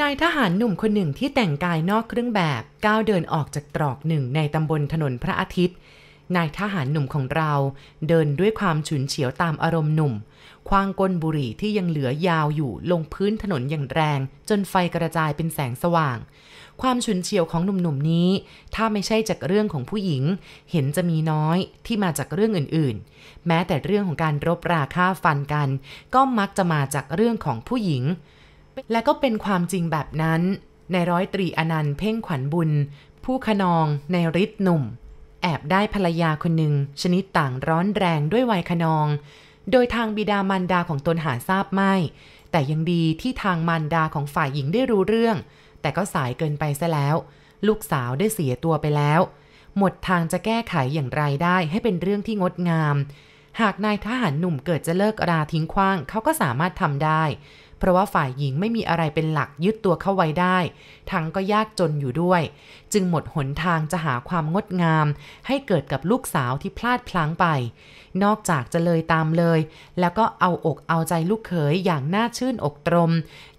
นายทหารหนุ่มคนหนึ่งที่แต่งกายนอกเครื่องแบบก้าวเดินออกจากตรอกหนึ่งในตำบลถนนพระอาทิตย์ นายทหารหนุ่มของเราเดินด้วยความฉุนเฉียวตามอารมณ์หนุ่ม คว้างก้นบุหรี่ที่ยังเหลือยาวอยู่ลงพื้นถนนอย่างแรง จนไฟกระจายเป็นแสงสว่าง ความฉุนเฉียวของหนุ่มๆนี้ ถ้าไม่ใช่จากเรื่องของผู้หญิง เห็นจะมีน้อยที่มาจากเรื่องอื่นๆ แม้แต่เรื่องของการรบราฆ่าฟันกัน ก็มักจะมาจากเรื่องของผู้หญิง และก็เป็นความจริงแบบนั้น ในร้อยตรีอนันต์เพ่งขวัญบุญ ผู้ขนองในฤทธิ์หนุ่ม แอบได้ภรรยาคนหนึ่งชนิดต่างร้อนแรงด้วยวัยขนอง โดยทางบิดามารดาของตนหาทราบไม่ แต่ยังดีที่ทางมารดาของฝ่ายหญิงได้รู้เรื่อง แต่ก็สายเกินไปซะแล้ว ลูกสาวได้เสียตัวไปแล้ว หมดทางจะแก้ไขอย่างไรได้ให้เป็นเรื่องที่งดงาม หากนายทหารหนุ่มเกิดจะเลิกราทิ้งขว้างเขาก็สามารถทำได้ เพราะว่าฝ่ายหญิงไม่มีอะไรเป็นหลักยึดตัวเข้าไว้ได้ ทั้งก็ยากจนอยู่ด้วย จึงหมดหนทางจะหาความงดงาม ให้เกิดกับลูกสาวที่พลาดพลั้งไป นอกจากจะเลยตามเลย แล้วก็เอาอกเอาใจลูกเขยอย่างน่าชื่นอกตรม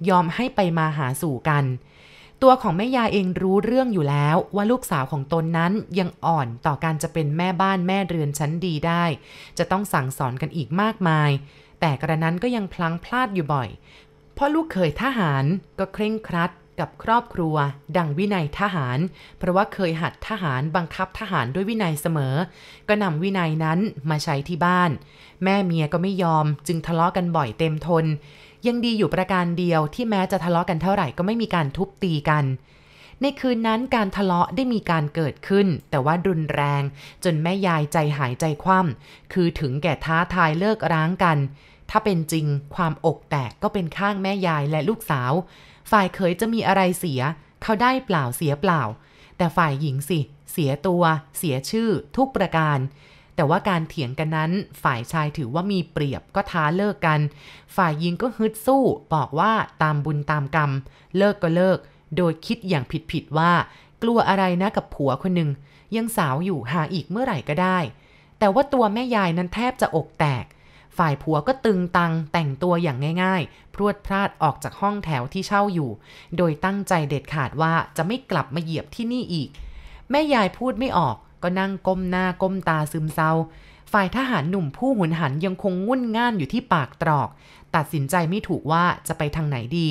ยอมให้ไปมาหาสู่กันตัวของแม่ยาเองรู้เรื่องอยู่แล้วว่าลูกสาวของตนนั้นยังอ่อนต่อการจะเป็นแม่บ้านแม่เรือนชั้นดีได้ จะต้องสั่งสอนกันอีกมากมาย แต่กระนั้นก็ยังพลั้งพลาดอยู่บ่อย พราะลูกเขยทหารก็เคร่งครัดกับครอบครัว ดังวินัยทหาร เพราะว่าเคยหัดทหารบังคับทหารด้วยวินัยเสมอ ก็นำวินัยนั้นมาใช้ที่บ้าน แม่เมียก็ไม่ยอม จึงทะเลาะกันบ่อยเต็มทน ยังดีอยู่ประการเดียวที่แม้จะทะเลาะกันเท่าไหร่ก็ไม่มีการทุบตีกัน ในคืนนั้นการทะเลาะได้มีการเกิดขึ้น แต่ว่ารุนแรง จนแม่ยายใจหายใจคว่ำคือถึงแก่ท้าทายเลิกร้างกัน ถ้าเป็นจริงความอกแตกก็เป็นข้างแม่ยายและลูกสาว ฝ่ายเคยจะมีอะไรเสีย เขาได้เปล่าเสียเปล่า แต่ฝ่ายหญิงสิ เสียตัว เสียชื่อ ทุกประการ แต่ว่าการเถียงกันนั้น ฝ่ายชายถือว่ามีเปรียบก็ท้าเลิกกัน ฝ่ายหญิงก็ฮึดสู้ บอกว่าตามบุญตามกรรม เลิกก็เลิก โดยคิดอย่างผิดๆว่า กลัวอะไรนะกับผัวคนหนึ่งยังสาวอยู่หาอีกเมื่อไหร่ก็ได้ แต่ว่าตัวแม่ยายนั้นแทบจะอกแตก ฝ่ายผัวก็ตึงตังแต่งตัวอย่างง่ายๆ พรวดพลาดออกจากห้องแถวที่เช่าอยู่ โดยตั้งใจเด็ดขาดว่าจะไม่กลับมาเหยียบที่นี่อีก แม่ยายพูดไม่ออก ก็นั่งก้มหน้าก้มตาซึมเศร้า ฝ่ายทหารหนุ่มผู้หุนหันยังคงงุ่นง่านอยู่ที่ปากตรอก ตัดสินใจไม่ถูกว่าจะไปทางไหนดี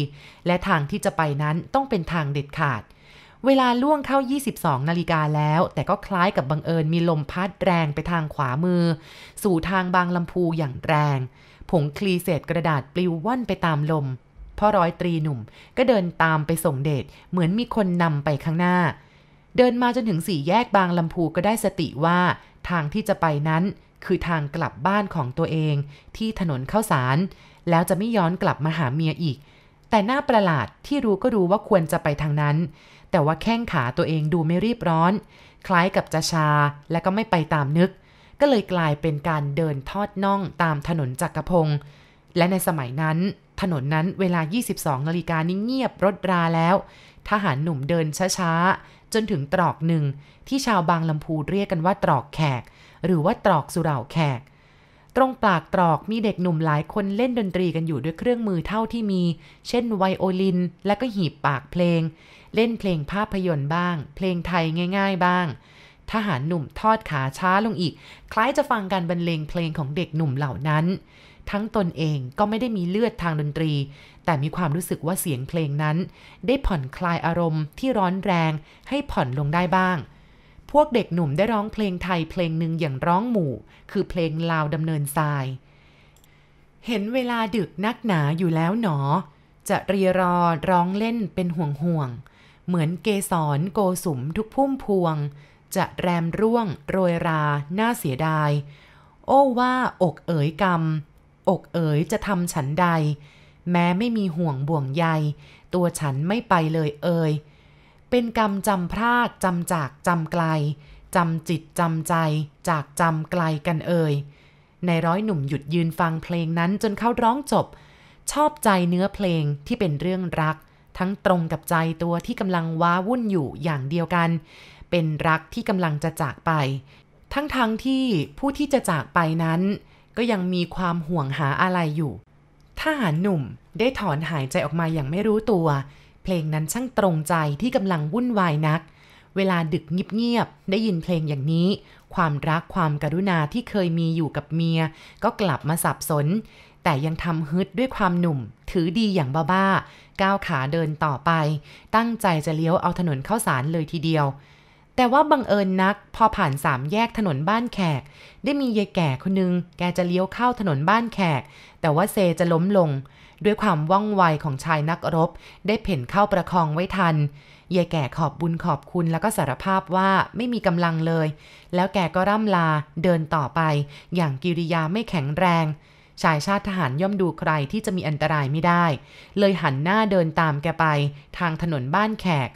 และทางที่จะไปนั้นต้องเป็นทางเด็ดขาดเเวลาล่วงเข้า 22 นาฬิกาแล้ว แต่ก็คล้ายกับบังเอิญมีลมพัดแรงไปทางขวามือ สู่ทางบางลำพูอย่างแรง ผงคลีเศษกระดาษปลิวว่อนไปตามลม พ่อร้อยตรีหนุ่มก็เดินตามไปส่งเดชเหมือนมีคนนำไปข้างหน้า เดินมาจนถึงสี่แยกบางลำพูก็ได้สติว่า ทางที่จะไปนั้นคือทางกลับบ้านของตัวเองที่ถนนเข้าสาร แล้วจะไม่ย้อนกลับมาหาเมียอีก แต่หน้าประหลาดที่รู้ก็รู้ว่าควรจะไปทางนั้น แต่ว่าแข้งขาตัวเองดูไม่รีบร้อน คล้ายกับจะชาและก็ไม่ไปตามนึก ก็เลยกลายเป็นการเดินทอดน่องตามถนนจักรพงศ์และในสมัยนั้น ถนนนั้นเวลา 22นาฬิกานี้เงียบรถราแล้ว ทหารหนุ่มเดินช้าๆ จนถึงตรอกหนึ่ง ที่ชาวบางลำพูเรียกกันว่าตรอกแขก หรือว่าตรอกสุเหร่าแขก ตรงปากตรอกมีเด็กหนุ่มหลายคนเล่นดนตรีกันอยู่ด้วยเครื่องมือเท่าที่มี เช่นไวโอลิน และก็หีบปากเพลง เล่นเพลงภาพยนตร์บ้าง เพลงไทยง่าย ๆบ้าง ทหารหนุ่มทอดขาช้าลงอีก คล้ายจะฟังการบรรเลงเพลงของเด็กหนุ่มเหล่านั้น ทั้งตนเองก็ไม่ได้มีเลือดทางดนตรี แต่มีความรู้สึกว่าเสียงเพลงนั้น ได้ผ่อนคลายอารมณ์ที่ร้อนแรงให้ผ่อนลงได้บ้าง พวกเด็กหนุ่มได้ร้องเพลงไทยเพลงหนึ่งอย่างร้องหมู่ คือเพลงลาวดำเนินทราย เห็นเวลาดึกนักหนาอยู่แล้วหนอ จะเรียรอร้องเล่นเป็นห่วงห่วง เหมือนเกสรโกสุมทุกพุ่มพวง จะแรมร่วง โรยราน่าเสียดาย โอ้ว่าอกเอ๋ยกรรม อกเอ๋ยจะทำฉันใด แม้ไม่มีห่วงบ่วงใย ตัวฉันไม่ไปเลยเอ่ย เป็นกรรมจำพรากจำจากจำไกลจำจิตจำใจจากจำไกลกันเอ่ยในร้อยหนุ่มหยุดยืนฟังเพลงนั้นจนเขาร้องจบ ชอบใจเนื้อเพลงที่เป็นเรื่องรัก ทั้งตรงกับใจตัวที่กำลังว้าวุ่นอยู่อย่างเดียวกัน เป็นรักที่กำลังจะจากไป ทั้งๆทที่ผู้ที่จะจากไปนั้น ก็ยังมีความห่วงหาอะไรอยู่ทหารหนุ่มได้ถอนหายใจออกมาอย่างไม่รู้ตัว เพลงนั้นช่างตรงใจที่กำลังวุ่นวายนัก เวลาดึกเงียบๆได้ยินเพลงอย่างนี้ ความรักความกรุณาที่เคยมีอยู่กับเมีย ก็กลับมาสับสน แต่ยังทำฮึดด้วยความหนุ่ม ถือดีอย่างบ้าๆก้าวขาเดินต่อไป ตั้งใจจะเลี้ยวเอาถนนเข้าสารเลยทีเดียว แต่ว่าบังเอิญนัก พอผ่านสามแยกถนนบ้านแขก ได้มียายแก่คนนึง แกจะเลี้ยวเข้าถนนบ้านแขก แต่ว่าเซจะล้มลง ด้วยความว่องไวของชายนักรบ ได้เพ่นเข้าประคองไว้ทันยายแก่ขอบบุญขอบคุณแล้วก็สารภาพว่าไม่มีกำลังเลย แล้วแกก็ร่ำลาเดินต่อไป อย่างกิริยาไม่แข็งแรง ชายชาติทหารย่อมดูใครที่จะมีอันตรายไม่ได้ เลยหันหน้าเดินตามแกไป ทางถนนบ้านแขก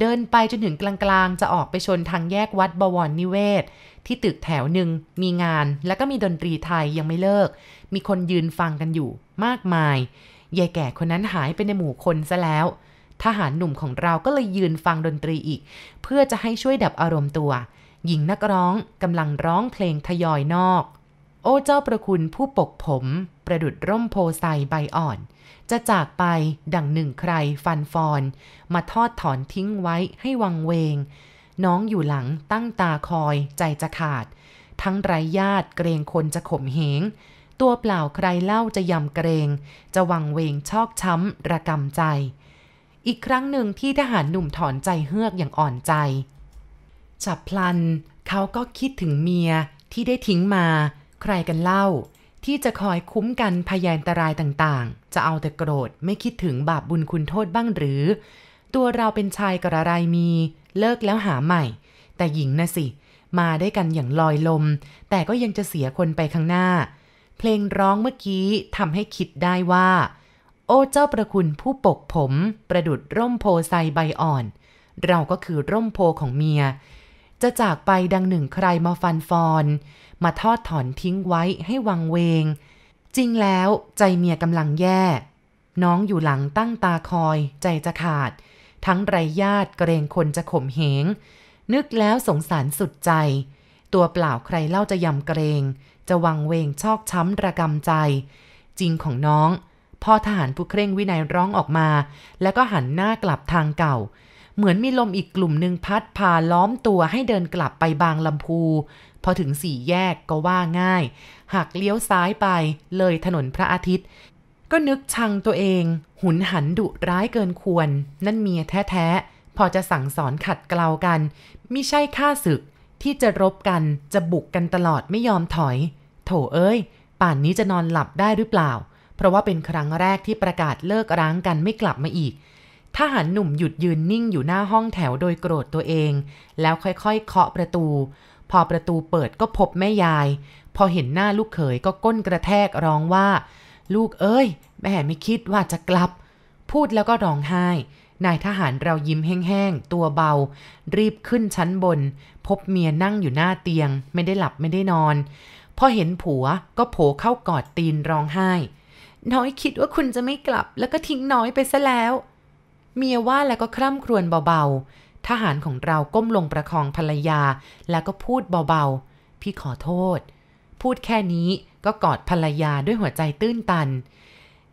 เดินไปจนถึงกลางๆ จะออกไปชนทางแยกวัดบวรนิเวศ ที่ตึกแถวหนึ่งมีงานแล้วก็มีดนตรีไทยยังไม่เลิก มีคนยืนฟังกันอยู่มากมายยายแก่คนนั้นหายไปในหมู่คนซะแล้ว ทหารหนุ่มของเราก็เลยยืนฟังดนตรีอีก เพื่อจะให้ช่วยดับอารมณ์ตัว หญิงนักร้องกำลังร้องเพลงทยอยนอก โอ้เจ้าประคุณผู้ปกผม ประดุดร่มโพไซใบอ่อน จะจากไปดังหนึ่งใครฟันฟอน มาทอดถอนทิ้งไว้ให้วังเวง น้องอยู่หลังตั้งตาคอยใจจะขาด ทั้งไรญาติเกรงคนจะข่มเหง ตัวเปล่าใครเล่าจะยำเกรง จะวังเวงชอกช้ำระกำใจ อีกครั้งหนึ่งที่ทหารหนุ่มถอนใจเฮือกอย่างอ่อนใจ ฉับพลัน เขาก็คิดถึงเมียที่ได้ทิ้งมา ใครกันเล่า ที่จะคอยคุ้มกันพยานตรายต่างๆ จะเอาแต่โกรธไม่คิดถึงบาปบุญคุณโทษบ้างหรือ ตัวเราเป็นชายกระไรมี เลิกแล้วหาใหม่ แต่หญิงนะสิ มาได้กันอย่างลอยลม แต่ก็ยังจะเสียคนไปข้างหน้า เพลงร้องเมื่อกี้ทำให้คิดได้ว่า โอ้เจ้าประคุณผู้ปกผม ประดุดร่มโพไซใบอ่อน เราก็คือร่มโพของเมีย จะจากไปดังหนึ่งใครมาฟันฟอน มาทอดถอนทิ้งไว้ให้วังเวง จริงแล้วใจเมียกำลังแย่ น้องอยู่หลังตั้งตาคอยใจจะขาด ทั้งไรญาติเกรงคนจะข่มเหง นึกแล้วสงสารสุดใจ ตัวเปล่าใครเล่าจะยำเกรง จะวังเวงชอกช้ำระกำใจ จริงของน้องพ่อทหารผู้เคร่งวินัยร้องออกมา แล้วก็หันหน้ากลับทางเก่า เหมือนมีลมอีกกลุ่มหนึ่งพัดพาล้อมตัวให้เดินกลับไปบางลำพู พอถึงสี่แยกก็ว่าง่ายหักเลี้ยวซ้ายไปเลยถนนพระอาทิตย์ ก็นึกชังตัวเอง หุนหันดุร้ายเกินควร นั่นเมียแท้ๆ พอจะสั่งสอนขัดเกลากันมิใช่ข้าศึก ที่จะรบกันจะบุกกันตลอดไม่ยอมถอย โถเอ้ย ป่านนี้จะนอนหลับได้หรือเปล่า เพราะว่าเป็นครั้งแรกที่ประกาศเลิกร้างกันไม่กลับมาอีก ทหารหนุ่มหยุดยืนนิ่งอยู่หน้าห้องแถวโดยโกรธตัวเอง แล้วค่อยๆ เคาะประตู พอประตูเปิดก็พบแม่ยาย พอเห็นหน้าลูกเขยก็ก้นกระแทกร้องว่า ลูกเอ้ย แม่ไม่คิดว่าจะกลับ พูดแล้วก็ร้องไห้ นายทหารเรายิ้มแห้งๆ ตัวเบา รีบขึ้นชั้นบน พบเมียนั่งอยู่หน้าเตียง ไม่ได้หลับไม่ได้นอน พอเห็นผัวก็โผเข้ากอดตีนร้องไห้ น้อยคิดว่าคุณจะไม่กลับ แล้วก็ทิ้งน้อยไปซะแล้ว เมียว่าแล้วก็คร่ำครวญเบาๆ ทหารของเราก้มลงประคองภรรยา แล้วก็พูดเบาๆ พี่ขอโทษ พูดแค่นี้ก็กอดภรรยาด้วยหัวใจตื้นตัน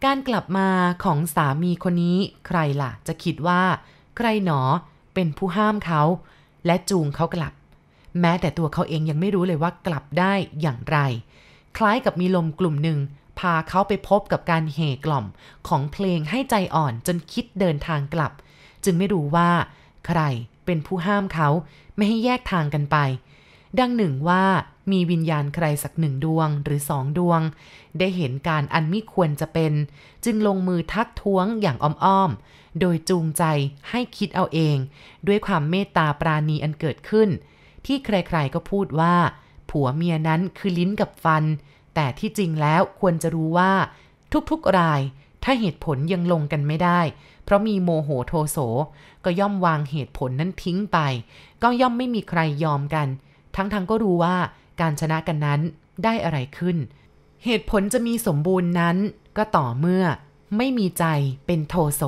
การกลับมาของสามีคนนี้ใครล่ะ จะคิดว่า ใครหนอเป็นผู้ห้ามเขา และจูงเขากลับ แม้แต่ตัวเขาเองยังไม่รู้เลยว่ากลับได้อย่างไร คล้ายกับมีลมกลุ่มหนึ่ง พาเขาไปพบกับการเห่กล่อมของเพลงให้ใจอ่อนจนคิดเดินทางกลับ จึงไม่รู้ว่า ใครเป็นผู้ห้ามเขาไม่ให้แยกทางกันไป ดังหนึ่งว่ามีวิญญาณใครสักหนึ่งดวงหรือสองดวง ได้เห็นการอันมิควรจะเป็น จึงลงมือทักท้วงอย่างอ้อมๆ โดยจูงใจให้คิดเอาเอง ด้วยความเมตตาปราณีอันเกิดขึ้น ที่ใครๆก็พูดว่า ผัวเมียนั้นคือลิ้นกับฟัน แต่ที่จริงแล้วควรจะรู้ว่า ทุกๆราย ถ้าเหตุผลยังลงกันไม่ได้ เพราะมีโมโหโทโส ก็ย่อมวางเหตุผลนั้นทิ้งไป ก็ย่อมไม่มีใครยอมกัน ทั้งๆงก็รู้ว่าการชนะกันนั้นได้อะไรขึ้น เหตุผลจะมีสมบูรณ์นั้นก็ต่อเมื่อ ไม่มีใจเป็นโทโส